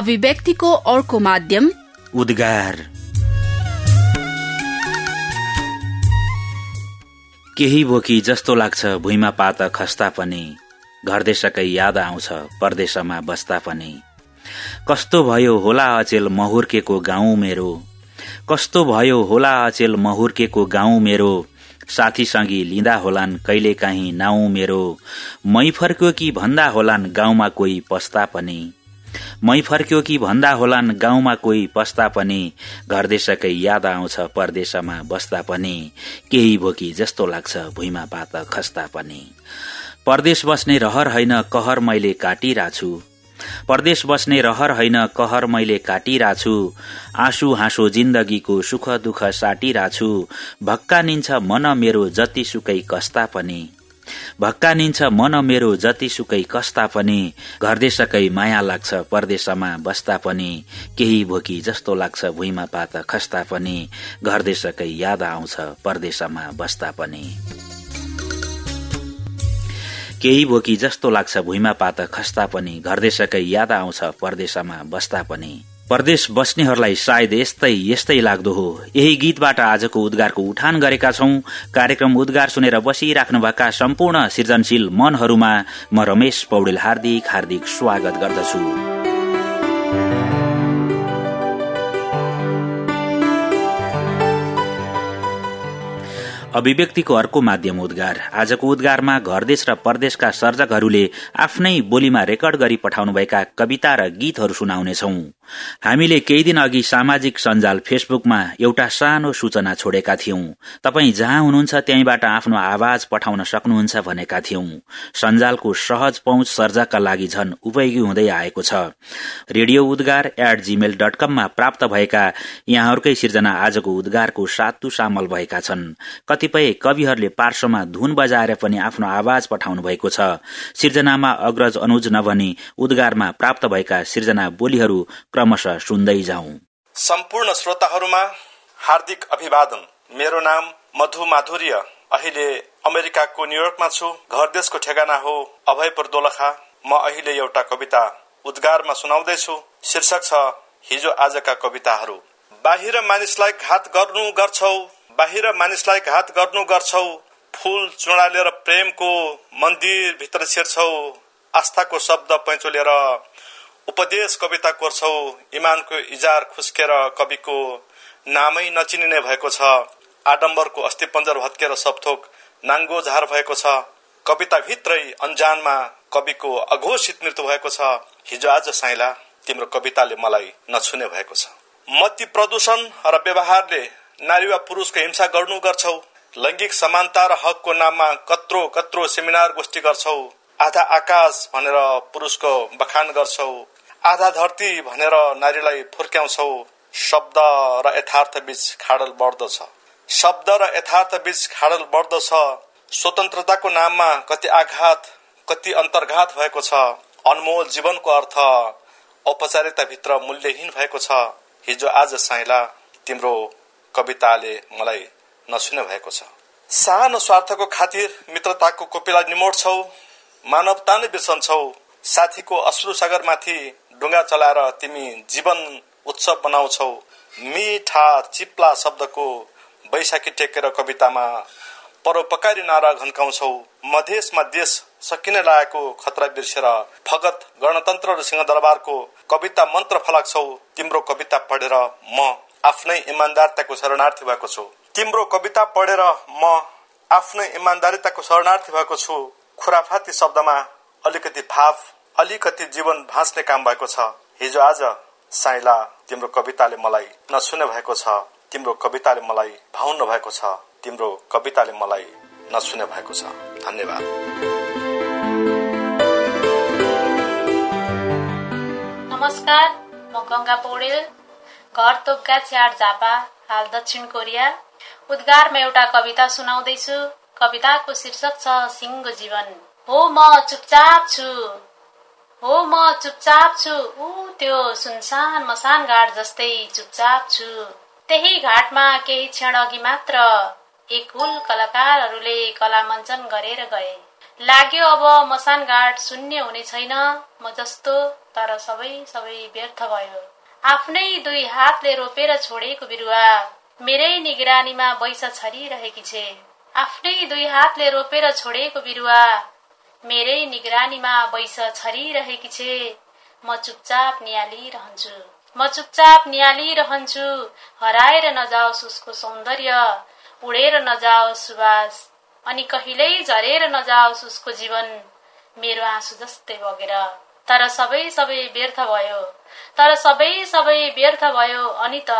अभिव्यक्तिको अर्को माध्यम उद्गार। केही बोकी जस्तो लाग्छ भुइँमा पात खस्ता पनि। घरदेशकै याद आउँछ परदेशमा बस्दा पनि। कस्तो भयो होला अचेल महुर्केको गाउँ मेरो। कस्तो भयो होला अचेल महुर्केको गाउँ मेरो। साथी सङ्गी लिँदा होलान् कहिले काहीँ नाउँ मेरो। मै फर्क्यो कि भन्दा होलान् गाउँमा कोही पस्ता पनि। मै फर्क्यो कि भन्दा होलान् गाउँमा कोही पस्दा पनि। घरदेशकै याद आउँछ परदेशमा बस्दा पनि। केही भोकी जस्तो लाग्छ भुइँमा पात खस्ता पनि। परदेश बस्ने रहर होइन कहर मैले काटिराछु। परदेश बस्ने रहर होइन कहर मैले काटिराछु। आँसु हाँसो जिन्दगीको सुख दुःख साटिराछु। भक्का निन्छ मन मेरो जति सुकै कस्ता पनि। भक्का निन्छ मन मेरो जति सुकै कस्ता पनि घरदेशकै माया लाग्छ परदेशमा बस्दा पनि केही भोकी जस्तो लाग्छ भुइँमा पात खस्ता पनि घरदेशकै याद आउँछ परदेशमा बस्दा पनि। केही बोकी जस्तो लाग्छ भुइँमा पात खस्ता पनि घरदेशकै याद आउँछ परदेशमा बस्दा पनि। परदेश बस्नेहरूलाई सायद यस्तै यस्तै लाग्दो हो। यही गीतबाट आजको उद्गारको उठान गरेका छौं। कार्यक्रम उद्गार सुनेर बसिराख्नुभएका सम्पूर्ण सृजनशील मनहरूमा म रमेश पौडेल हार्दिक हार्दिक स्वागत गर्दछु। अभिव्यक्तिको अर्को माध्यम उद्गार। आजको उद्गारमा घरदेश र परदेशका सर्जकहरूले आफ्नै बोलीमा रेकर्ड गरी पठाउनुभएका कविता र गीतहरू सुनाउनेछौ। हामीले केही दिन अघि सामाजिक सञ्जाल फेसबुकमा एउटा सानो सूचना छोडेका थियौं। तपाई जहाँ हुनुहुन्छ त्यहीबाट आफ्नो आवाज पठाउन सक्नुहुन्छ भनेका थियौं। सञ्जालको सहज पहुँच सर्जकका लागि झन उपयोगी हुँदै आएको छ। Radio Udgar at Gmail dot कममा प्राप्त भएका यहाँहरूकै सिर्जना आजको उद्गारको सातु सामल भएका छन्। कतिपय कविहरूले पार्श्वमा धुन बजाएर पनि आफ्नो आवाज पठाउनु भएको छ। सिर्जनामा अग्रज अनुज नभनी उद्गारमा प्राप्त भएका सिर्जना बोलीहरू क्रमशः सुन्दै जाउँ सम्पूर्ण श्रोताहरूमा हार्दिक अभिवादन। मेरो नाम मधु माधुर्य। अहिले अमेरिकाको न्युयोर्कमा छु। घर देशको ठेगाना हो। अभयपुर दोलखा म अहिले एउटा कविता उद्गारमा सुनाउँदैछु शीर्षक छ हिजो आजका कविताहरू। बाहिर मानिसलाई घात गर्नु गर्छौ। बाहिर मानिसलाई घात गर्नु गर्छौ। फुल चुडालेर प्रेमको मन्दिर भित्र छिर्छौ। आस्थाको शब्द पैँचो लिएर उपदेश कविता कोर्छौ। इमानको इजार खुस्केर कविको नामै नचिनिने भएको छ। आडम्बरको अस्थिपञ्जर भत्केर सबथोक नाङ्गो झार भएको छ। कविता भित्रै अन्जानमा कविको अघोषित मृत्यु भएको छ। हिजो आज साइला तिम्रो कविताले मलाई नछुने भएको छ। मती प्रदूषण र व्यवहारले नारी वा पुरुषको हिंसा गर्नु गर्छौ। लैङ्गिक समानता र हकको नाममा कत्रो कत्रो सेमिनार गोष्ठी गर्छौ। आधा आकाश भनेर पुरुषको बखान गर्छौ। आधा धरती भनेर नारीलाई फुर्क्याउँछौ शब्द र यथार्थ बीच खाडल बढ्दो छ शब्द र यथार्थ बीच खाडल बढ्दो छ स्वतन्त्रताको नाममा कति आघात कति अन्तर्घात भएको छ अनमोल जीवनको अर्थ औपचारिकताभित्र मूल्यहीन भएको छ। हिजो आज साइला तिम्रो कविताले मलाई नसुने भएको छ। सानो स्वार्थको खातिर मित्रताको कोपिला निमोड्छौ मानवता नै बिर्सन्छौ साथीको अश्रु सागरमाथि ढुङ्गा चलाएर तिमी जीवन उत्सव बनाउँछौ मिठा चिप्ला शब्दको बैशाखी टेकेर कवितामा परोपकारी नारा घन्काउँछौ। मधेसमा देश सकिने लागेको खतरा बिर्सेर फगत गणतन्त्र र सिंहदरबारको कविता मन्त्र फलाक्छौ तिम्रो कविता पढेर म आफ्नै इमान्दारिताको शरणार्थी भएको छु। तिम्रो कविता पढेर म आफ्नै इमान्दारिताको शरणार्थी भएको छु। खुराफाती शब्दमा अलिकति भाव अलिकति जीवन भाँच्ने काम भएको छ। हिजो आज साइला तिम्रो कविताले मलाई नछुने भएको छ। तिम्रो कविताले मलाई भाउन भएको छ। तिम्रो कविताले मलाई नछुने भएको छ। धन्यवाद। नमस्कार म गङ्गा पौडेल। घर तोक्का च्याड झापा हाल दक्षिण कोरिया। उद्गारमा एउटा कविता सुनाउँदैछु। कविताको शीर्षक छ सिङ्गो जीवन। हो म चुपचाप छु। हो म चुपचाप छु। ऊ त्यो सुनसान मसान घाट जस्तै चुपचाप छु। त्यही घाटमा केही क्षण अघि मात्र एक हुल कलाकारहरूले कला मञ्चन गरेर गए। लाग्यो अब मसानघाट शून्य हुने छैन म जस्तो तर सबै सबै व्यर्थ भयो। आफ्नै दुई हातले रोपेर छोडेको बिरुवा मेरै निगरानीमा बैस छरिरहेकी छे। आफ्नै दुई हातले रोपेर छोडेको बिरुवा मेरै निगरानीमा बैस छरिरहेकी छे। म चुपचाप निहालिरहन्छु। म चुपचाप निहालिरहन्छु। हराएर नजाओस् उसको सौन्दर्य। उडेर नजाओस् सुवास। अनि कहिल्यै झरेर नजाओस् उसको जीवन। मेरो आँसु जस्तै बगेर। तर सबै सबै व्यर्थ भयो। तर सबै सबै व्यर्थ भयो। अनि त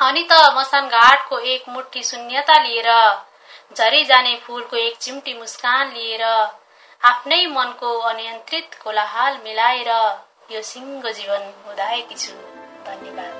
अनि त मसान घाटको एक मुठी शून्यता लिएर झरी जाने फुलको एक चिम्टी मुस्कान लिएर आफ्नै मनको अनियन्त्रित कोलाहाल मिलाएर यो सिङ्गो जीवन उदाएकी छु। धन्यवाद।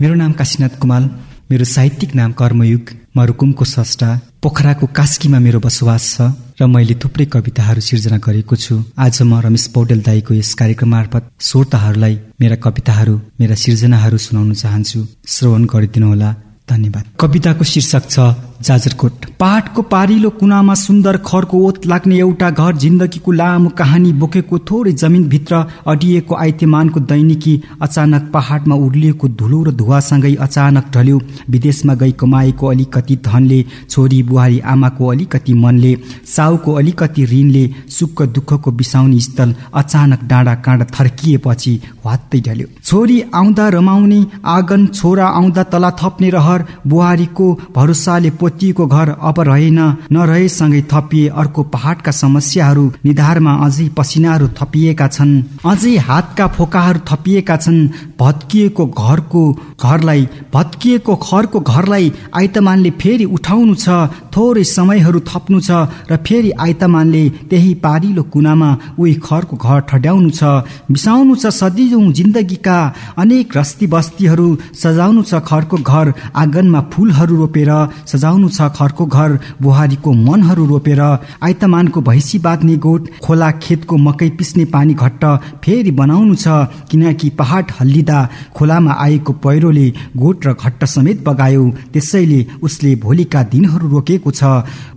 मेरो नाम काशीनाथ कुमाल मेरो साहित्यिक नाम कर्मयुग म रुकुमको सष्टा पोखराको कास्कीमा मेरो बसोबास छ। र मैले थुप्रै कविताहरू सिर्जना गरेको छु। आज म रमेश पौडेल दाईको यस कार्यक्रम मार्फत श्रोताहरूलाई मेरा कविताहरू मेरा सिर्जनाहरू सुनाउन चाहन्छु। श्रवण गरिदिनुहोला। धन्यवाद। कविताको शीर्षक छ जाजरकोट। पहाडको पारिलो कुनामा सुन्दर खरको ओत लाग्ने एउटा घर जिन्दगीको लामो कहानी बोकेको थोरै जमिनभित्र अडिएको आइतेमानको दैनिकी अचानक पहाडमा उर्लिएको धुलो र धुवासँगै अचानक ढल्यो। विदेशमा गई कमाएको अलिकति धनले छोरी बुहारी आमाको अलिकति मनले साउको अलिकति ऋणले सुख दुःखको बिसाउने स्थल अचानक डाँडा काँडा थर्किएपछि वात्तै ढल्यो। छोरी आउँदा रमाउने आँगन छोरा आउँदा तला थप्ने रहर बुहारीको भरोसाले पोतिएको घर अब रहेन नरहेसँगै थपिए अर्को पहाडका समस्याहरू निधारमा अझै पसिनाहरू थपिएका छन्। अझै हातका फोकाहरू थपिएका छन्। भत्किएको घरको घरलाई भत्किएको घरको घरलाई आइतमानले फेरि उठाउनु छ थोरै समयहरू थप्नु छ र फेरि आइतमानले त्यही पारिलो कुनामा उही खरको घर ठड्याउनु छ। बिसाउनु छ सदियौं जिन्दगीका अनेक रस्ती बस्तीहरू सजाउनु छ खरको घर आँगनमा फुलहरू रोपेर सजाउनु बनाउनु छ खरको घर बुहारीको मनहरू रोपेर आइतमानको भैँसी बाँध्ने गोठ खोला खेतको मकै पिस्ने पानी घट्ट फेरि बनाउनु छ किनकि पहाड हल्लिँदा खोलामा आएको पहिरोले गोठ र घट्ट समेत बगायो त्यसैले उसले भोलिका दिनहरू रोकेको छ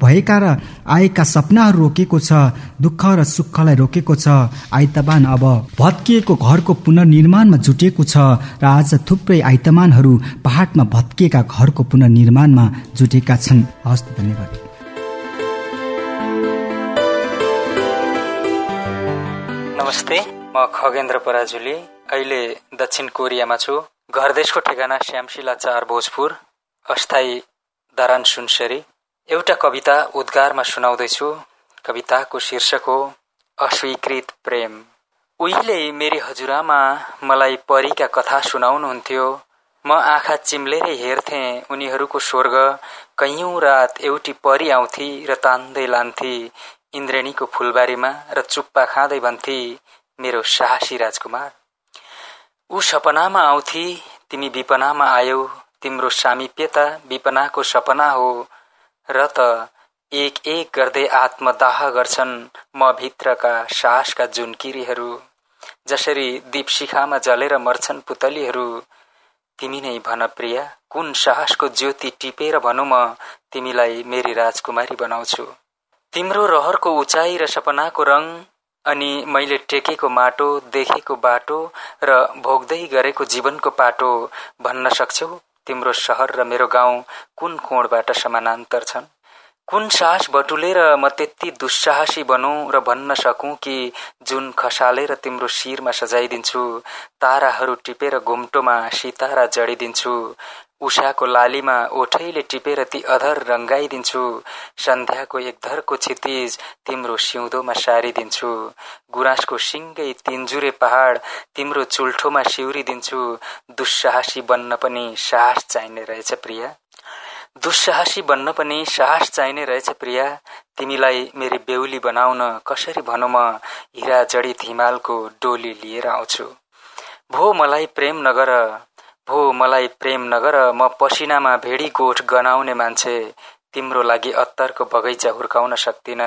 भएका र आएका सपनाहरू रोकेको छ दुःख र सुखलाई रोकेको छ आइतमान अब भत्किएको घरको पुनर्निर्माणमा जुटेको छ र आज थुप्रै आइतमानहरू पहाडमा भत्किएका घरको पुनर्निर्माणमा जुटेका छन्। हस् धन्यवाद। नमस्ते म खगेन्द्र पराजुली। अहिले दक्षिण कोरियामा छु। घर देशको ठेगाना श्यामशिला चार भोजपुर। अस्थायी दरान सुनसरी। एउटा कविता उद्गारमा सुनाउँदैछु। कविताको शीर्षक हो अस्वीकृत प्रेम। उहिले मेरी हजुरआमा मलाई परीका कथा सुनाउनुहुन्थ्यो। म आँखा चिम्लेरै हेर्थे उनीहरूको स्वर्ग। कैयौं रात एउटी परी आउँथी र तान्दै लान्थी। इन्द्रेणीको फुलबारीमा र चुप्पा खाँदै भन्थे मेरो साहसी राजकुमार ऊ सपनामा आउँथी तिमी विपनामा आयौ तिम्रो सामिप्यता विपनाको सपना हो। र त एक एक गर्दै आत्मदाह गर्छन् म भित्रका साहसका जुनकिरीहरू जसरी दीपशिखामा जलेर मर्छन् पुतलीहरू। तिमी नै भन प्रिया कुन साहसको ज्योति टिपेर भनौ म तिमीलाई मेरी राजकुमारी बनाउँछु। तिम्रो रहरको उचाइ र सपनाको रङ अनि मैले टेकेको माटो देखेको बाटो र भोग्दै गरेको जीवनको पाटो भन्न सक्छौ? तिम्रो सहर र मेरो गाउँ कुन कोणबाट समानान्तर छन्? कुन साहस बटुलेर म त्यति दुस्साहसी बनौ र भन्न सकौँ कि जुन खसालेर तिम्रो शिरमा सजाइदिन्छु ताराहरू टिपेर घुम्टोमा सितारा जडिदिन्छु उषाको लालीमा ओठैले टिपेर ती अधर रङ्गाइदिन्छु सन्ध्याको एक धरको क्षितिज तिम्रो सिउँदोमा सारिदिन्छु गुराँसको सिङ्गै तिनजुरे पहाड तिम्रो चुल्ठोमा सिउरिदिन्छु दुस्साहसी बन्न पनि साहस चाहिने रहेछ प्रिया। दुस्साहसी बन्न पनि साहस चाहिने रहेछ प्रिया। तिमीलाई मेरी बेहुली बनाउन कसरी भनौँ म? हिरा जडित हिमालको डोली लिएर आउँछु। भो मलाई प्रेम नगर भो मलाई प्रेम नगर म पसिनामा भेडी गोठ गनाउने मान्छे। तिम्रो लागि अत्तरको बगैँचा हुर्काउन सक्दिन।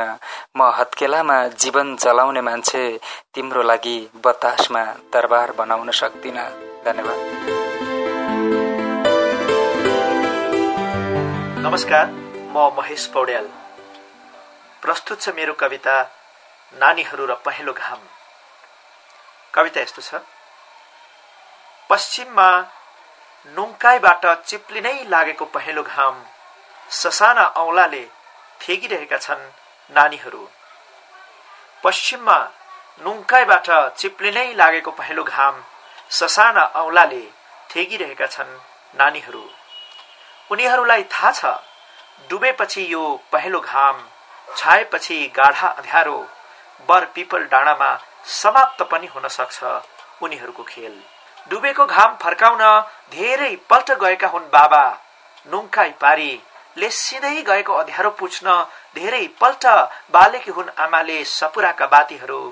म हत्केलामा जीवन चलाउने मान्छे। तिम्रो लागि बतासमा दरबार बनाउन सक्दिन। धन्यवाद। नमस्कार म महेश पौड्याल। प्रस्तुत छ मेरो कविता नानीहरू र पहेँलो घाम। कविता यस्तो छ। पश्चिममा नुङ्काइबाट चिप्लिनै लागेको पहेँलो घाम ससाना औलाले थेगिरहेका छन् नानीहरू। पश्चिममा नुङ्काइबाट चिप्लिनै लागेको पहेँलो घाम ससाना औलाले थेगिरहेका छन् नानीहरू। उनीहरूलाई थाहा छ डुबेपछि यो पहेँलो घाम छाएपछि गाढा अँध्यारो बर पिपल डाँडामा समाप्त पनि हुन सक्छ उनीहरूको खेल। डुबेको घाम फर्काउन धेरै पल्ट गएका हुन् बाबा। नुङ्काई पारी सिधै गएको अँध्यारो पुछ्न धेरै पल्ट बालेकी हुन् आमाले सपुराका बातीहरू।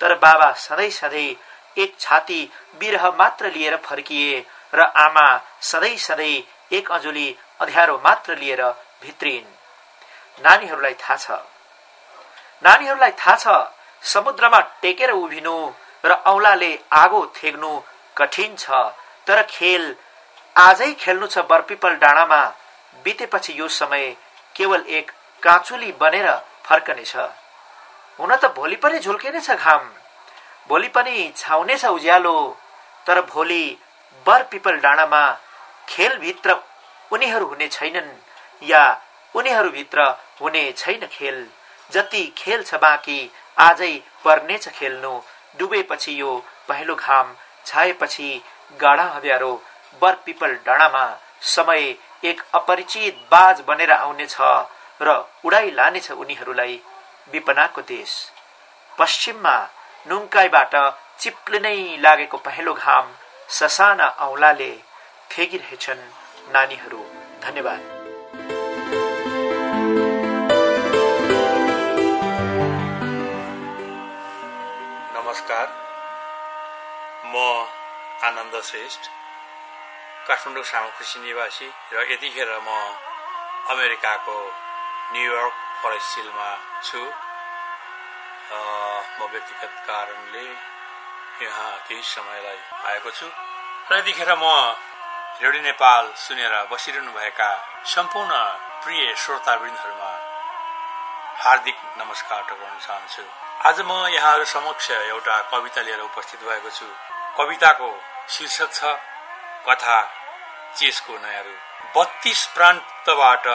तर बाबा सधैँ सधैँ एक छाती बिरह मात्र लिएर फर्किए र आमा सधैँ सधैँ एक अजुली अँध्यारो मात्र लिएर भित्रिन्। नानीहरूलाई थाहा छ। नानीहरूलाई थाहा छ समुद्रमा टेकेर उभिनु र औलाले आगो थेग्नु कठिन छ तर खेल आजै खेल्नु छ बरपिपल डाँडामा बितेपछि यो समय केवल एक काँचुली बनेर फर्कनेछ। हुन त भोलि पनि झुल्किनेछ घाम। भोलि पनि छाउनेछ उज्यालो तर भोलि बर पिपल डाँडामा खेलभित्र उनीहरू हुने छैनन् या उनीहरूभित्र हुने छैन खेल। जति खेल छ बाँकी आजै पर्नेछ खेल्नु। डुबेपछि यो पहेँलो घाम छाएपछि गाढा हव्यारो बर पिपल डाँडामा समय एक अपरिचित बाज बनेर आउनेछ र उडाइ लानेछ उनीहरूलाई विपनाको देश। पश्चिममा नुङ्काइबाट चिप्लिनै लागेको पहेँलो घाम ससाना औलाले थेगिरहेछन् नानीहरू। धन्यवाद। नमस्कार। म आनन्द श्रेष्ठ काठमाडौँ सामुखुसी निवासी र यतिखेर म अमेरिकाको न्युयोर्क फरेस्ट हिलमा छु। म व्यक्तिगत कारणले यहाँ केही समयलाई आएको छु। र यतिखेर म रेडियो नेपाल सुनेर बसिरहनुभएका सम्पूर्ण प्रिय श्रोतावृन्दहरूमा हार्दिक नमस्कार टकाउन चाहन्छु। आज म यहाँहरू समक्ष एउटा कविता लिएर उपस्थित भएको छु। कविताको शीर्षक छ कथा चेसको नयाँ रूप बत्तीस प्रान्तबाट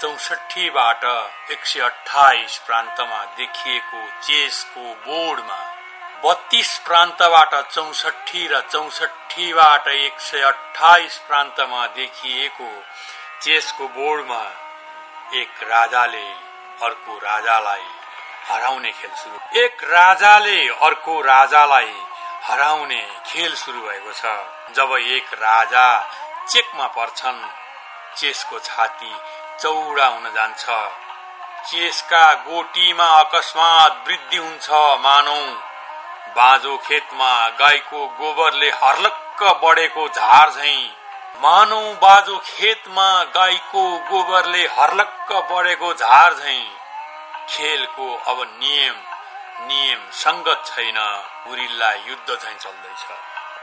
चौसठीबाट एक सय अठाइस प्रान्तमा देखिएको चेसको बोर्डमा बत्तीस प्रान्तबाट चौसठी र चौसठीबाट एक सय अठाइस प्रान्तमा देखिएको चेसको बोर्डमा एक राजाले अर्को राजालाई हराउने खेल सुरु एक राजाले अर्को राजालाई हराउने खेल सुरु भएको छ। जब एक राजा चेकमा पर्छन् चेसको छाती चौडा हुन जान्छ। चेसका गोटीमा अकस्मात वृद्धि हुन्छ मानौ। बाँझो खेतमा गाईको गोबरले हर्लक्क बढेको झार झै। मानौ बाजो खेतमा गाईको गोबरले हर्लक्क बढेको झार झै। खेलको अब नियम नियम संगत छैन। गुरिल्ला युद्ध झै चल्दैछ।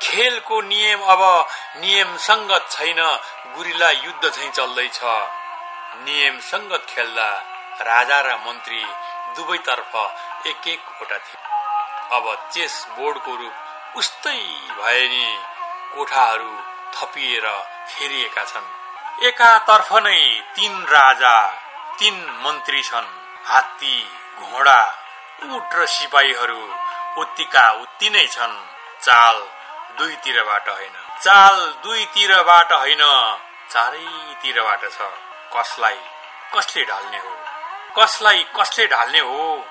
खेलको नियम अब नियम संगत छैन। गुरिल्ला युद्ध झै चल्दैछ। नियम संगत खेल्दा राजा र मन्त्री दुवैतर्फ एक एकवटा थिए। अब चेस बोर्डको रूप उस्तै भए नि कोठाहरू थपिएर फेरिएका छन्। एकातर्फ नै तीन राजा तीन मन्त्री छन्। हात्ती घोडा उट र सिपाहीहरू उत्तिका उत्ति नै छन्। चाल दुईतिरबाट होइन। चाल दुईतिरबाट होइन चारैतिरबाट छ। कसलाई कसले ढाल्ने हो? कसलाई कसले ढाल्ने हो?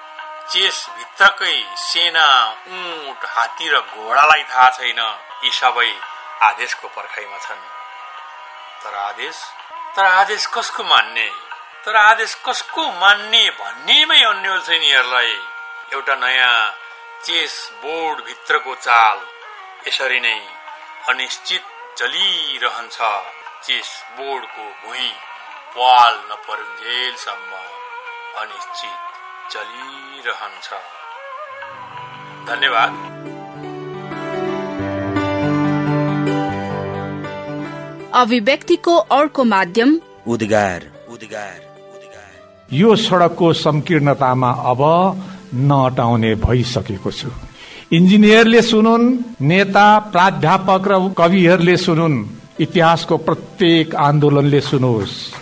चेस भित्रकै सेना उठ हात्ती र घोडालाई थाहा छैन यी सबै आदेशको पर्खाइमा छन्। तर आदेश? तर आदेश कसको मान्ने? तर आदेश कसको मान्ने भन्नेमै अन्यल छ यिनीहरूलाई। एउटा नयाँ चेस बोर्ड भित्रको चाल यसरी नै अनिश्चित चलिरहन्छ। चेस बोर्डको भुइँ पाल नपरुन्जेलसम्म अनिश्चित। चलिरहन्छ धन्यवाद अभिव्यक्तिको अर्को माध्यम उद्गार उद्गार यो सडकको संकीर्णतामा अब नअटाउने भइसकेको छु। इन्जिनियरले सुनुन् नेता प्राध्यापक र कविहरूले सुनुन् इतिहासको प्रत्येक आन्दोलनले सुनोस्।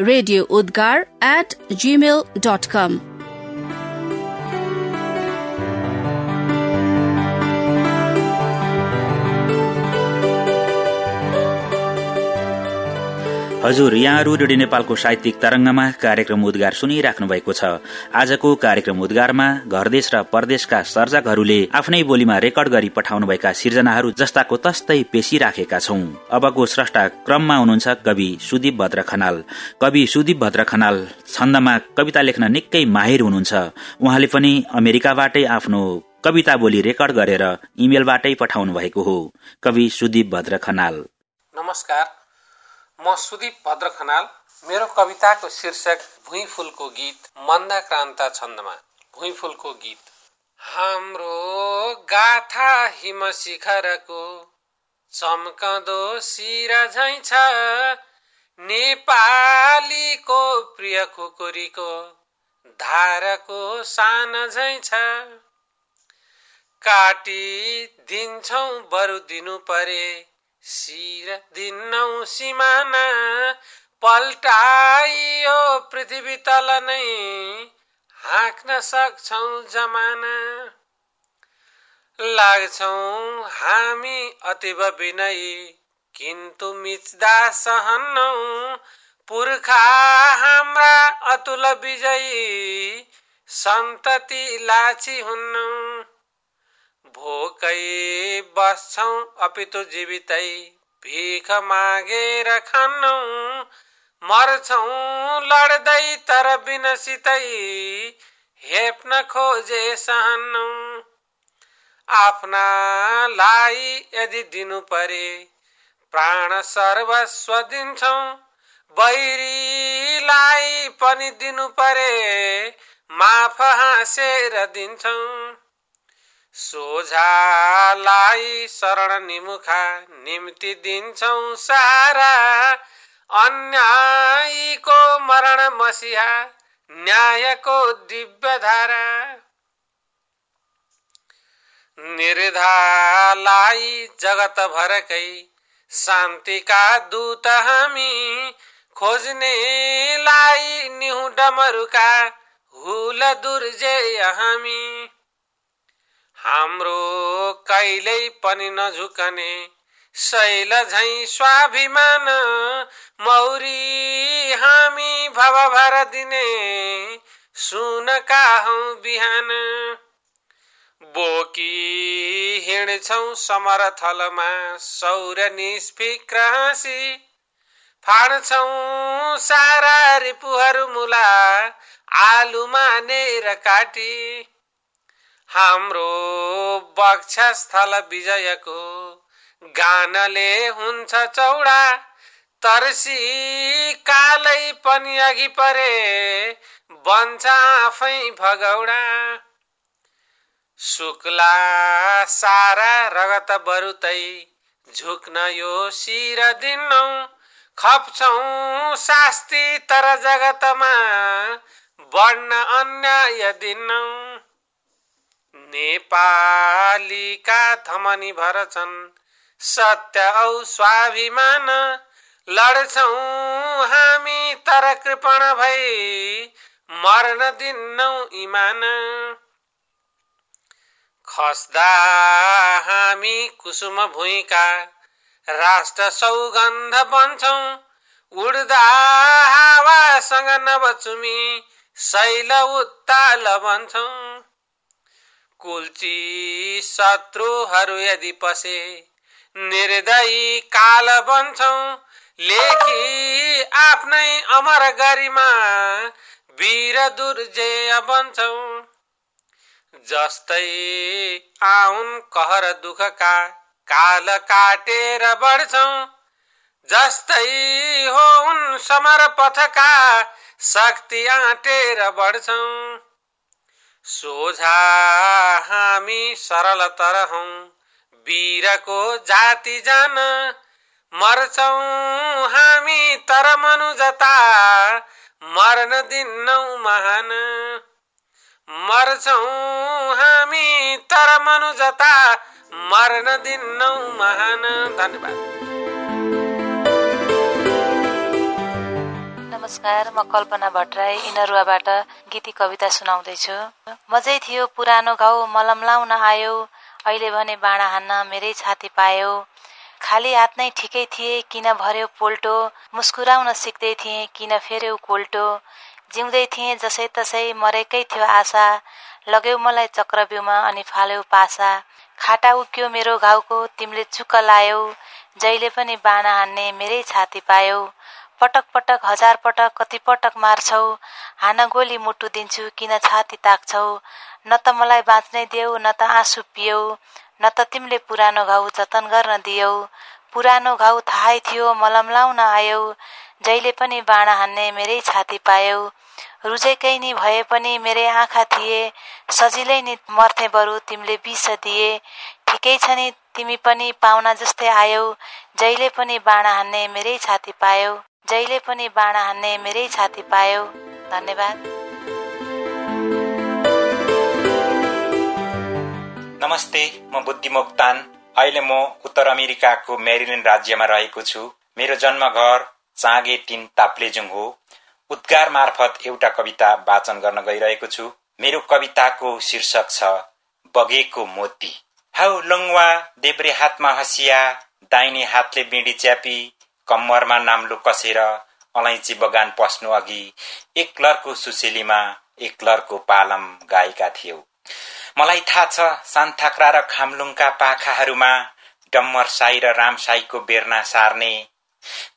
radio Udgar at Gmail हजुर यहाँहरू रेडियो नेपालको साहित्यिक तरंगमा कार्यक्रम उद्गार सुनिराख्नु भएको छ। आजको कार्यक्रम उद्गारमा घरदेश र परदेशका सर्जकहरूले आफ्नै बोलीमा रेकर्ड गरी पठाउनुभएका सिर्जनाहरू जस्ताको तस्तै पेशिराखेका छौं। अबको स्रष्टा क्रममा हुनुहुन्छ कवि सुदीप भद्र खनाल। कवि सुदीप भद्र खनाल छन्दमा कविता लेख्न निकै माहिर हुनुहुन्छ। उहाँले पनि अमेरिकाबाटै आफ्नो कविता बोली रेकर्ड गरेर इमेलबाटै पठाउनु भएको हो। कवि सुदीप भद्र खनाल। नमस्कार। म सुदीप भद्र खनाल मेरो कविताको शीर्षक भुइँ फुलको गीत मन्दाक्रान्त छन्दमा। भुइँ फुलको गीत। हाम्रो गाथा हिम शिखरको चम्कदो शिर झै छ नेपालीको प्रिय खुकुरीको धारको सान झै छ। काटी दिन्छौ बरु दिनु परे शिर दिनौ सिमाना पल्टाइयो पृथ्वी तल नै हाँक्न सक्छौ जमाना लाग्छौ हामी अतिब विनयी किन्तु मिच्दा सहन्नौ पुर्खा हाम्रा अतुल विजयी सन्तति लाछी हुन्नौ भोकै बस्छौ अपितु जीवितै। भिख मागेर खान्नौ मर्छौ लड्दै तर बिनसितै। हेप्न खोजे सहन्नौ। आफ्नालाई यदि दिनु परे प्राण सर्वस्व दिन्छौ। बैरीलाई पनि दिनु परे माफ हाँसेर दिन्छौ। सोझालाई शरण निमुखा निम्ति दिन्छौ सारा। अन्यायीको मरण मसिहा न्यायको दिव्य धारा निर्धालाई जगत भरकै शान्तिका दूत हामी खोज्नेलाई निहु डमरुका हुल दुर्जय हामी। हाम्रो कहिल्यै पनि नझुकने शैल झै स्वाभिमान मौरी हामी भव भर दिने सुनका हौ बिहान। बोकी हिँड्छौ समर थलमा सौर निष्फिक्र हाँसी। फाड्छौ सारा रिपुहरू मुला आलुमा नेर काटी। हाम्रो वक्षस्थल विजयको गानले हुन्छ चौडा। तर्सी कालै पनि अघि परे बन्छ आफै भगौडा। शुक्ला सारा रगत बरुतै झुक्न यो शिर दिन्नौ खप्छौ शास्ति तर जगतमा बढ्न अन्याय दिन्नौ नेपालीका थमनी भरछन्। सत्य औ स्वाभिमान लड्छौ हामी तर कृपण भई मर्न दिन्नौ इमान। खस्दा हामी कुसुम भुइँका राष्ट्र सौगन्ध बन्छौ। उड्दा हावासँग नबचुमी शैल उत्ताल बन्छौ। कुल्ची शत्रुहरू यदि पसे निर्दयी काल बन्छौ। लेखी आफ्नै अमर गरिमा वीर दुर्जय बन्छौ। जस्तै आउन कहर दुःखका काल काटेर बढ्छौ। जस्तै हो उन समर पथका शक्ति आँटेर बढ्छौ। सोझा हामी सरल तर हौ। वीरको जाति जान मर्छौ हामी तर मनुजता। मर्न दिन्नौ महान मर्छौ हामी तर मनुजता। मर्न दिन्नौ महान। धन्यवाद। नमस्कार म कल्पना भट्टराई इनरुवाबाट गीती कविता सुनाउँदैछु। मजै थियो पुरानो घाउ मलम लाउन आयो अहिले भने बाँडा हान्न मेरै छाती पायो। खाली हात नै ठिकै थिए किन भर्यो पोल्टो? मुस्कुराउन सिक्दै थिएँ किन फेर्यौ कोल्टो? जिउँदै थिएँ जसै तसै मरेकै थियो आशा। लग्यौ मलाई चक्रव्यूमा अनि फाल्यौ पासा। खाटा उक्यो मेरो घाउको तिमीले चुक्क लायौ। जहिले पनि बाना हान्ने मेरै छाती पायौ। पटक पटक हजार पटक कति पटक मार्छौ। हान गोली मुटु दिन्छु किन छाती ताक्छौ। न त मलाई बाँच्नै देऊ न त आँसु पियौ। न त तिमीले पुरानो घाउ जतन गर्न दियौ। पुरानो घाउ थाहै थियो मलम लाउन आयौ। जहिले पनि बाँडा हान्ने मेरै छाती पायौ। रुजेकै नि भए पनि मेरै आँखा थिए। सजिलै नि मर्थे बरु तिमीले विष दिए। ठिकै छ नि तिमी पनि पाहुना जस्तै आयौ। जहिले पनि बाँडा हान्ने मेरै छाती पायौ। जहिले पनि बाँडा हान्ने मेरै छाती पायौ। धन्यवाद। नमस्ते म बुद्धि मोक्तान अहिले म उत्तर अमेरिकाको मेरिल्यान्ड राज्यमा रहेको छु। मेरो जन्म घर चाँगे टिन ताप्लेजुङ हो। उद्गार मार्फत एउटा कविता वाचन गर्न गइरहेको छु। मेरो कविताको शीर्षक छ बगेको मोती। हाउ लङ्वा देब्रे हातमा हसिया दाहिने हातले बिँडी च्यापी कम्मरमा नाम्लो कसेर अलैँची बगान पस्नु अघि एक लरको सुसेलीमा एक लरको पालम गाएका थियौ। मलाई थाहा छ सान्थाक्रा र खामलुङका पाखाहरूमा डम्मर साई र रामसाईको बेर्ना सार्ने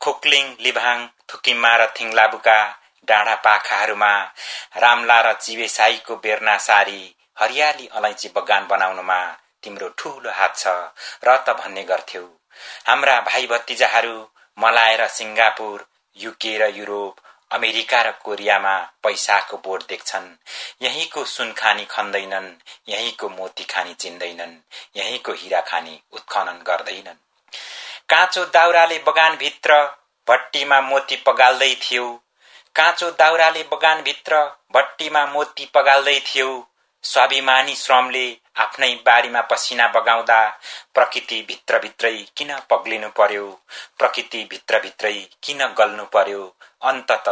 खोक्लिङ लिभाङ थुकिम्मा र थिङलाबुका डाँडा पाखाहरूमा रामला र चिवे साईको बेर्ना सारी हरियाली अलैँची बगान बनाउनुमा तिम्रो ठूलो हात छ र त भन्ने गर्थ्यौ। हाम्रा भाइ भतिजाहरू मलाएर सिङ्गापुर युके र युरोप अमेरिका र कोरियामा पैसाको बोट देख्छन्। यहीँको सुन खानी खन्दैनन् यहीँको मोती खानी चिन्दैनन् यहीँको हिरा खानी उत्खनन गर्दैनन्। काँचो दाउराले बगानभित्र भट्टीमा मोती पगाल्दै थियौ। काँचो दाउराले बगानभित्र भट्टीमा मोती पगाल्दै थियौ। स्वाभिमानी श्रमले आफ्नै बारीमा पसिना बगाउँदा प्रकृति भित्रभित्रै किन पग्लिनु पर्यो? प्रकृति भित्रभित्रै किन गल्नु पर्यो? अन्तत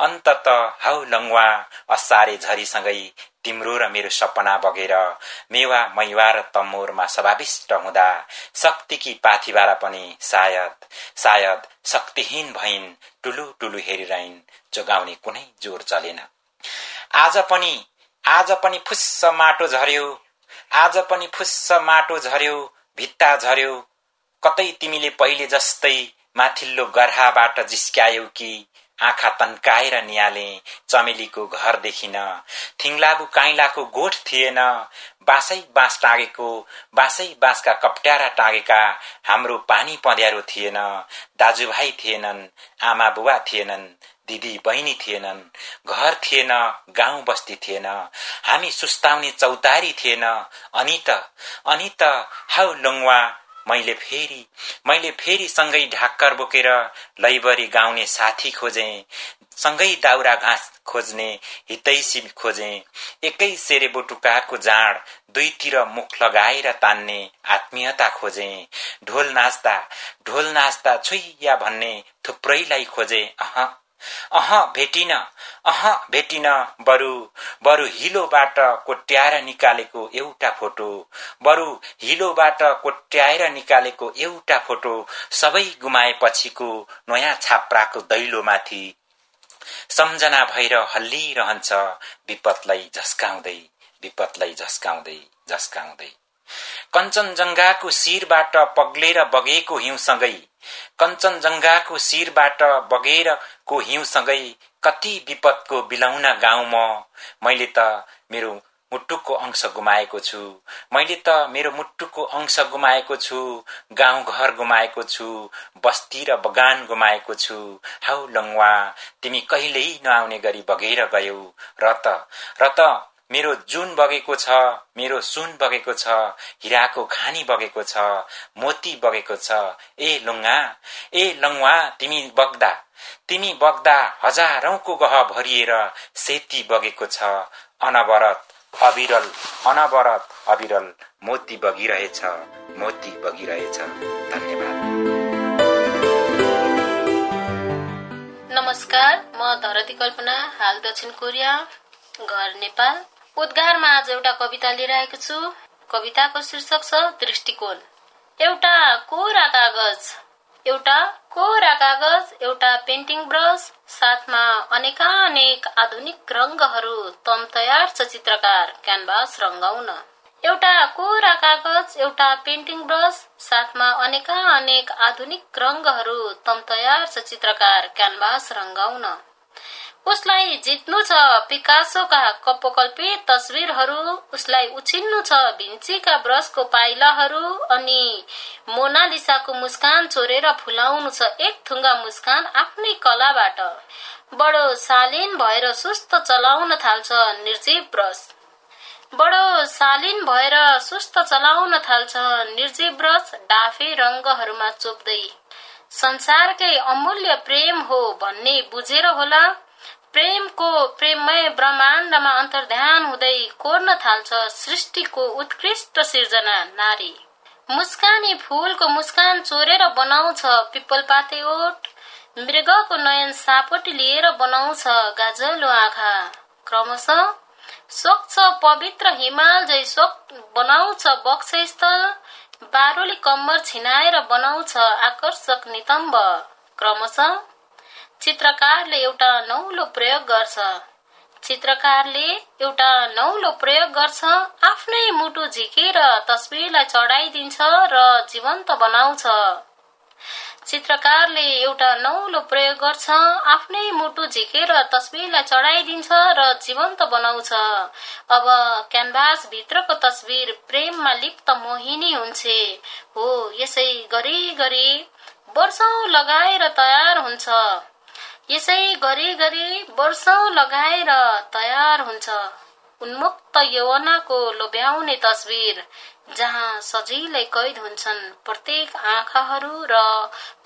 अन्तत हौ लङ्वा असारे झरीसँगै तिम्रो र मेरो सपना बगेर मेवा मैवा र तम्मोरमा समाविष्ट हुँदा शक्तिकी पाथिबारा पनि सायद सायद शक्तिहीन भइन् टुलु टुलु हेरिरहन् जोगाउने कुनै जोर चलेन। आज पनि आज पनि फुस्स माटो झर्यो। आज पनि फुस्स माटो झर्यो भित्ता झर्यो। कतै तिमीले पहिले जस्तै माथिल्लो गर्हाबाट जिस्क्यायौ कि आँखा तन्काएर निहाले चमेलीको घर देखिन। थिङलाबु काइलाको गोठ थिएन। बाँसै बाँस टाँगेको बाँसै बाँसका कप्ट्यारा टाँगेका हाम्रो पानी पँध्यारो थिएन। दाजुभाइ थिएनन् आमा बुवा थिएनन् दिदी बहिनी थिएनन् घर थिएन गाउँ बस्ती थिएन हामी सुस्ताउने चौतारी थिएन। अनि त अनि त हाउ लुङवा मैले फेरि मैले फेरि सँगै ढाक्कर बोकेर लैबरी गाउने साथी खोजे सँगै दाउरा घाँस खोज्ने हितैसी खोजे एकै सेरे बोटुकाको जाँड दुईतिर मुख लगाएर तान्ने आत्मीयता खोजे ढोल नाच्दा ढोल नाच्दा छुइया भन्ने थुप्रैलाई खोजे अह। अह भेटिन। अह भेटिन। बरु बरु हिलोबाट कोट्याएर निकालेको एउटा फोटो। बरु हिलोबाट कोट्याएर निकालेको एउटा फोटो सबै गुमाएपछिको नयाँ छाप्राको दैलोमाथि। सम्झना भएर हल्लिरहन्छ। विपतलाई झस्काउँदै विपतलाई झस्काउँदै झस्काउँदै। कञ्चनजङ्घाको शिरबाट पग्लेर बगेको हिउँसँगै कञ्चनजङ्घाको शिरबाट बगेरको हिउँसँगै कति विपदको बिलाउन गाउँ मैले त मेरो मुटुको अंश गुमाएको छु। मैले त मेरो मुटुको अंश गुमाएको छु। गाउँ घर गुमाएको छु। बस्ती र बगान गुमाएको छु। हौ लङवा तिमी कहिल्यै नआउने गरी बगेर गयौ। र त र त मेरो जुन बगेको छ मेरो सुन बगेको छ हिराको खानी बगेको छ मोती बगेको छ ए लुङ्गा ए लङवा तिमी बग्दा तिमी बग्दा हजारौंको गह भरिएर सेती बगेको छ अनवरत अविरल अनवरत अविरल मोती बगिरहेछ मोती बगिरहेछ धन्यवाद। नमस्कार म धरती कल्पना हाल दक्षिण कोरिया घर नेपाल। उद्गारमा आज एउटा कविता लिएर आएको छु। कविताको शीर्षक छ दृष्टिकोण। एउटा कोरा कागज। एउटा कोरा कागज एउटा पेन्टिङ ब्रस साथमा अनेकानेक आधुनिक रङ्गहरू तम तयार छ चित्रकार क्यानभास रङ्गाउन एउटा कोरा कागज एउटा पेन्टिङ ब्रस साथमा अनेकानेक आधुनिक रङ्गहरू तम तयार छ चित्रकार क्यानभास रङ्गाउन उसलाई जित्नु छ। पिकासोका कपोकल्पित तस्विरहरू उसलाई उछिन्नु छ। भिन्चीका ब्रसको पाइलाहरू अनि मोनालिसाको मुस्कान चोरेर फुलाउनु छ एक थुङ्गा मुस्कान आफ्नै कलाबाट। बडो शालीन भएर सुस्त चलाउन थाल्छ निर्जीव ब्रस। बडो शालीन भएर सुस्त चलाउन थाल्छ निर्जीव ब्रस डाफे रङ्गहरूमा चोप्दै। संसारकै अमूल्य प्रेम हो भन्ने बुझेर होला। प्रेमको प्रेममय ब्रह्माण्डमा अन्तर्ध्यान हुँदै कोर्न थाल्छ सृष्टिको उत्कृष्ट सिर्जना नारी। मुस्कानी फूलको मुस्कान चोरेर बनाउँछ पिप्पल पाते ओठ मृगको नयन सापटी लिएर बनाउँछ गाजलो आँखा। क्रमशः स्वच्छ पवित्र हिमाल जै बनाउँछ बक्स स्थल बारोली कम्मर छिनाएर बनाउँछ आकर्षक नितम्ब। क्रमशः चित्रकारले एउटा नौलो प्रयोग गर्छ। चित्रकारले एउटा नौलो प्रयोग गर्छ। आफ्नै मुटु झिकेर तस्बिरलाई चढाइदिन्छ र जीवन्त बनाउँछ। चित्रकारले एउटा नौलो प्रयोग गर्छ। आफ्नै मुटु झिकेर तस्बिरलाई चढाइदिन्छ र जीवन्त बनाउँछ। अब क्यानभास भित्रको तस्बिर प्रेममा लिप्त मोहिनी हुन्छ। हो यसै गरी गरी वर्षौं लगाएर तयार हुन्छ। यसै गरी गरी वर्षौं लगाएर तयार हुन्छ। उन्मुक्त यौवनाको लोभ्याउने तस्विर जहाँ सजिलै कैद हुन्छन् प्रत्येक आँखाहरू र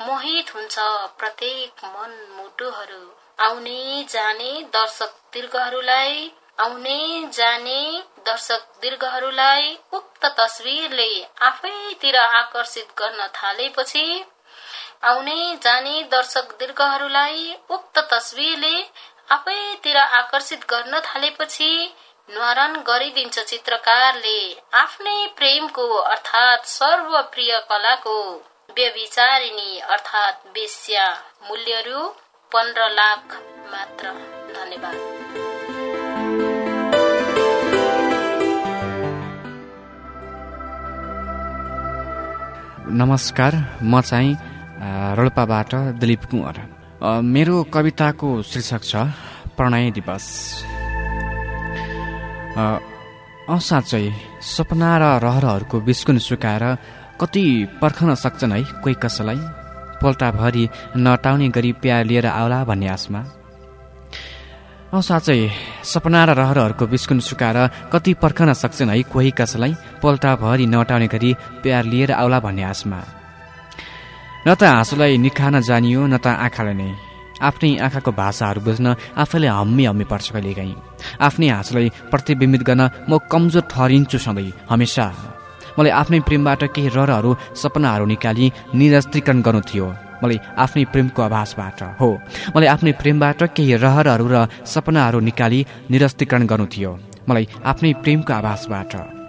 मोहित हुन्छ प्रत्येक मन मुटुहरू आउने जाने दर्शक दीर्घहरूलाई आउने जाने दर्शक दीर्घहरूलाई उक्त तस्विरले आफैतिर आकर्षित गर्न थालेपछि आउने जाने दर्शक दीर्घहरूलाई उक्त तस्विरले आफैतिर आकर्षित गर्न थालेपछि न्वारण गरिदिन्छ चित्रकारले आफ्नै प्रेमको अर्थात् सर्वप्रिय कलाको व्यविचारिणी अर्थात् बेस्या मूल्यहरू पन्ध्र लाख मात्र। धन्यवाद। नमस्कार म चाहिँ रोल्पाबाट दिलीप कुँवर। मेरो कविताको शीर्षक छ प्रणय दिवस। असाँच्चै सपना र रहरहरूको बिस्कुन सुकाएर कति पर्खन सक्छन् है कोही कसैलाई? पोल्टाभरि नटाउने गरी प्यार लिएर आउला भन्ने आशमा। साँच्चै सपना र रहरहरूको बिस्कुन सुकाएर कति पर्खन सक्छन् है कोही कसैलाई? पोल्टाभरि नटाउने गरी प्यार लिएर आउला भन्ने आशमा। न त हाँसोलाई निखान जानियो न त आँखालाई नै। आफ्नै आँखाको भाषाहरू बुझ्न आफैले हम्मी हम्मी पर्छ कहिलेकाहीँ। आफ्नै हाँसोलाई प्रतिबिम्बित गर्न म कमजोर ठहरिन्छु सधैँ हमेसा मलाई आफ्नै प्रेमबाट केही रहरहरू सपनाहरू निकाली निरस्त्रीकरण गर्नु थियो। मलाई आफ्नै प्रेमको आभासबाट हो। मलाई आफ्नै प्रेमबाट केही रहरहरू र सपनाहरू निकाली निरस्तीकरण गर्नु थियो। मलाई आफ्नै प्रेमको आभासबाट।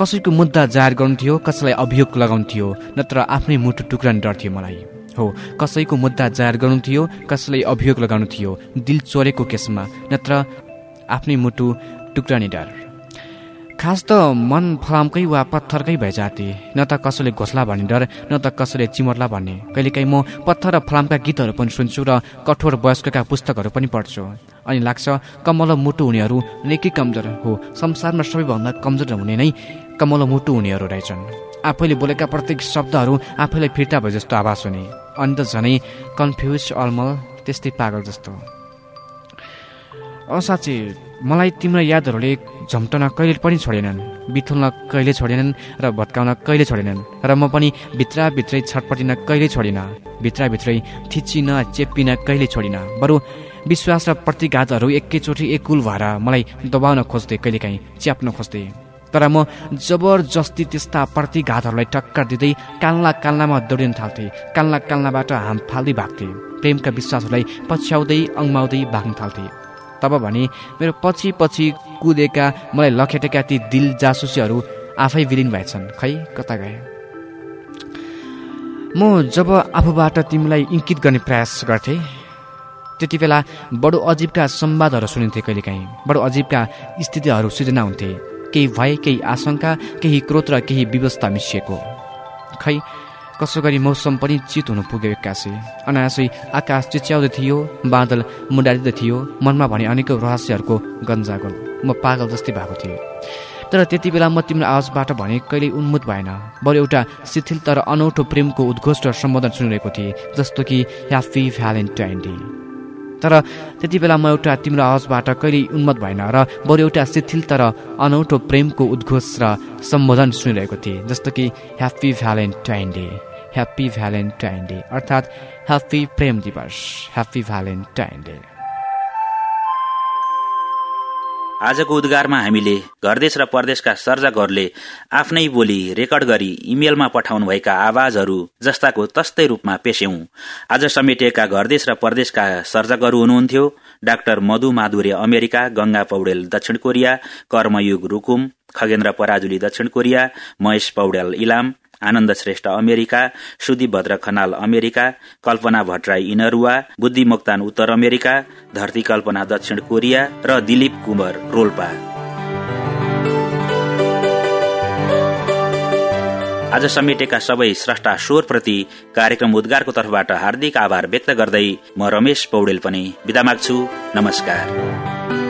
कसैको मुद्दा जाहेर गर्नु थियो कसैलाई अभियोग लगाउनु थियो नत्र आफ्नै मुटु टुक्राउने डर थियो मलाई। हो कसैको मुद्दा जाहेर गर्नु थियो कसैलाई अभियोग लगाउनु थियो दिल चोरेको केसमा नत्र आफ्नै मुटु टुक्राउने डर। खास त मन फलामकै वा पत्थरकै भइजाति न त कसैले घोसला भन्ने डर न त कसैले चिमर्ला भन्ने। कहिलेकाहीँ म पत्थर र फलामका गीतहरू पनि सुन्छु र कठोर वयस्कका पुस्तकहरू पनि पढ्छु। अनि लाग्छ कमल मुटु हुनेहरू निकै कमजोर हो संसारमा सबैभन्दा कमजोर हुने नै कमल मुटु हुनेहरू रहेछन्। आफैले बोलेका प्रत्येक शब्दहरू आफैलाई फिर्ता भए जस्तो आवाज हुने। अनि त झनै कन्फ्युज अलमल त्यस्तै पागल जस्तो। असाँच्ची मलाई तिम्रो यादहरूले झम्टन कहिले पनि छोडेनन्। बिथुल्न कहिले छोडेनन् र भत्काउन कहिले छोडेनन्। र म पनि भित्रभित्रै छटपटिन कहिले छोडिनँ। भित्रभित्रै थिचिन चेप्पिन कहिले छोडिनँ। बरु विश्वास र प्रतिघातहरू एकैचोटि एकुल भएर मलाई दबाउन खोज्थे कहिलेकाहीँ च्याप्न खोज्थे। तर म जबरजस्ती त्यस्ता प्रतिघातहरूलाई टक्कर दिँदै काल्ला काल्लामा दौडिन थाल्थेँ। काल्ला काल्लाबाट हाम फाल्दै भाग्थे। प्रेमका विश्वासहरूलाई पछ्याउँदै अङ्माउँदै भाग्न थाल्थेँ। तब भने मेरो पछि पछि कुदेका मलाई लखेटेका ती दिल जासुसीहरू आफै विलिन भएछन्। खै कता गए? म जब आफूबाट तिमीलाई इङ्कित गर्ने प्रयास गर्थेँ त्यति बेला बडो अजीबका संवादहरू सुनिन्थे कहिलेकाहीँ। बडो अजीबका स्थितिहरू सृजना हुन्थे। केही भय केही आशंका केही क्रोध र केही व्यवस्था मिसिएको। खै कसो गरी मौसम पनि चित हुनु पुग्यो एक्कासी। अनायासै आकाश चिच्याउँदै थियो बादल मुडारिँदै थियो मनमा भने अनेकौँ रहस्यहरूको गन्जागोल। म पागल जस्तै भएको थिएँ। तर त्यति बेला म तिम्रो आवाजबाट भने कहिल्यै उन्मुत भएन। बरु एउटा शिथिल तर अनौठो प्रेमको उद्घोष र सम्बोधन सुनिरहेको थिएँ जस्तो कि ह्याप्पी भ्यालेन्टाइन डे। तर त्यति बेला म एउटा तिम्रो आवाजबाट कहिल्यै उन्मत भएन र बरु एउटा शिथिल तर अनौठो प्रेमको उद्घोष र सम्बोधन सुनिरहेको थिएँ जस्तो कि happy Valentine day happy Valentine day अर्थात् ह्याप्पी प्रेम दिवस ह्याप्पी भ्यालेन्टाइन डे आजको उद्गारमा हामीले घरदेश र परदेशका सर्जकहरूले आफ्नै बोली रेकर्ड गरी इमेलमा पठाउनुभएका आवाजहरू जस्ताको तस्तै रूपमा पेस्यौं आज समेटिएका घरदेश र परदेशका सर्जकहरू हुनुहुन्थ्यो। डाक्टर मधु माधुर्य अमेरिका गंगा पौडेल दक्षिण कोरिया कर्मयुग रुकुम खगेन्द्र पराजुली दक्षिण Korea Mahesh Paudel Ilam Anand Shrestha America Sudi Bhadra Khanal America Kalpana Bhattarai Inaruwa Buddhi Moktan उत्तर अमेरिका धरती कल्पना दक्षिण कोरिया र दिलीप कुमार रोल्पा। आज समेटेका सबै स्रष्टा स्वरप्रति कार्यक्रम उद्गारको तर्फबाट हार्दिक आभार व्यक्त गर्दै म रमेश पौडेल पनि विदा माग्छु। नमस्कार।